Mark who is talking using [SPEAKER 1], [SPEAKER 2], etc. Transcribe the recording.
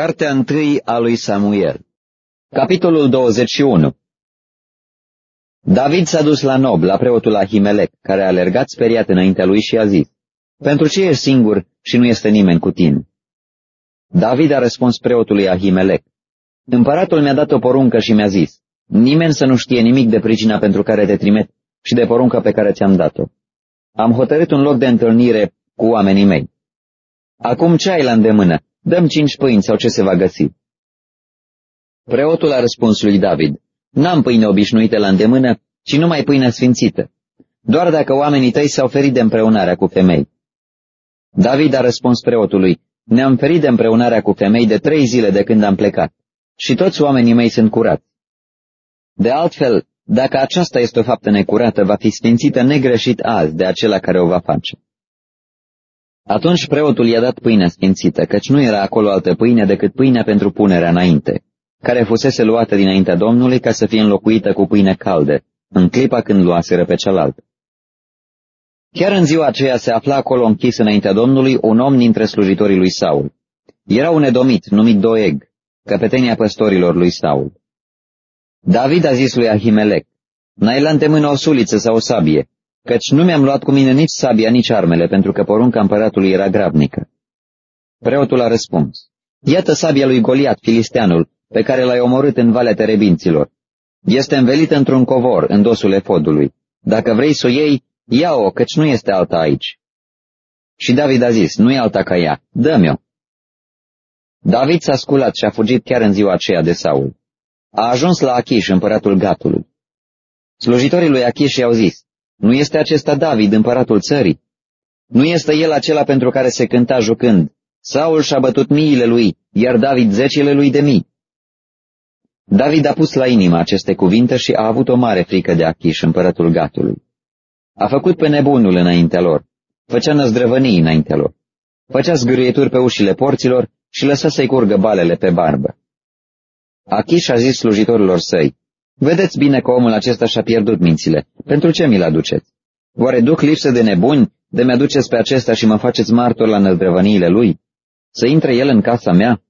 [SPEAKER 1] Cartea întâi a lui Samuel Capitolul 21 David s-a dus la Nob, la preotul Ahimelec, care a alergat speriat înaintea lui și a zis, Pentru ce ești singur și nu este nimeni cu tine? David a răspuns preotului Ahimelec, Împăratul mi-a dat o poruncă și mi-a zis, Nimeni să nu știe nimic de pricina pentru care te trimet și de porunca pe care ți-am dat-o. Am hotărât un loc de întâlnire cu oamenii mei. Acum ce ai la îndemână? Dăm cinci pâini sau ce se va găsi. Preotul a răspuns lui David, N-am pâine obișnuite la îndemână, ci numai pâine sfințită, doar dacă oamenii tăi s-au ferit de împreunarea cu femei. David a răspuns preotului, Ne-am ferit de împreunarea cu femei de trei zile de când am plecat, și toți oamenii mei sunt curați. De altfel, dacă aceasta este o faptă necurată, va fi sfințită negreșit azi de acela care o va face. Atunci preotul i-a dat pâinea sfințită, căci nu era acolo altă pâine decât pâinea pentru punerea înainte, care fusese luată dinaintea Domnului ca să fie înlocuită cu pâine calde, în clipa când luaseră pe cealaltă. Chiar în ziua aceea se afla acolo închis înaintea Domnului un om dintre slujitorii lui Saul. Era un edomit numit Doeg, căpetenia păstorilor lui Saul. David a zis lui Ahimelec, N-ai la îndemână o suliță sau o sabie, căci nu mi-am luat cu mine nici sabia, nici armele, pentru că porunca împăratului era grabnică. Preotul a răspuns, Iată sabia lui Goliat, filisteanul, pe care l-ai omorât în Valea Terebinților. Este învelită într-un covor, în dosul efodului. Dacă vrei să o iei, ia-o, căci nu este alta aici. Și David a zis, nu e alta ca ea, dă-mi-o. David s-a sculat și a fugit chiar în ziua aceea de Saul. A ajuns la Achish, împăratul Gatului. Slujitorii lui Achish i-au zis, nu este acesta David, împăratul țării? Nu este el acela pentru care se cânta jucând, Saul și-a bătut miile lui, iar David zecile lui de mii. David a pus la inimă aceste cuvinte și a avut o mare frică de Achish, împăratul Gatului. A făcut pe nebunul înaintea lor, făcea năzdrăvănii înaintea lor, făcea zgârieturi pe ușile porților și lăsa să-i curgă balele pe barbă. Achish a zis slujitorilor săi, Vedeți bine că omul acesta și-a pierdut mințile. Pentru ce mi-l aduceți? Oare duc lipsă de nebuni de mi-aduceți pe acesta și mă faceți martor la năzdrăvăniile lui? Să intre el în casa mea?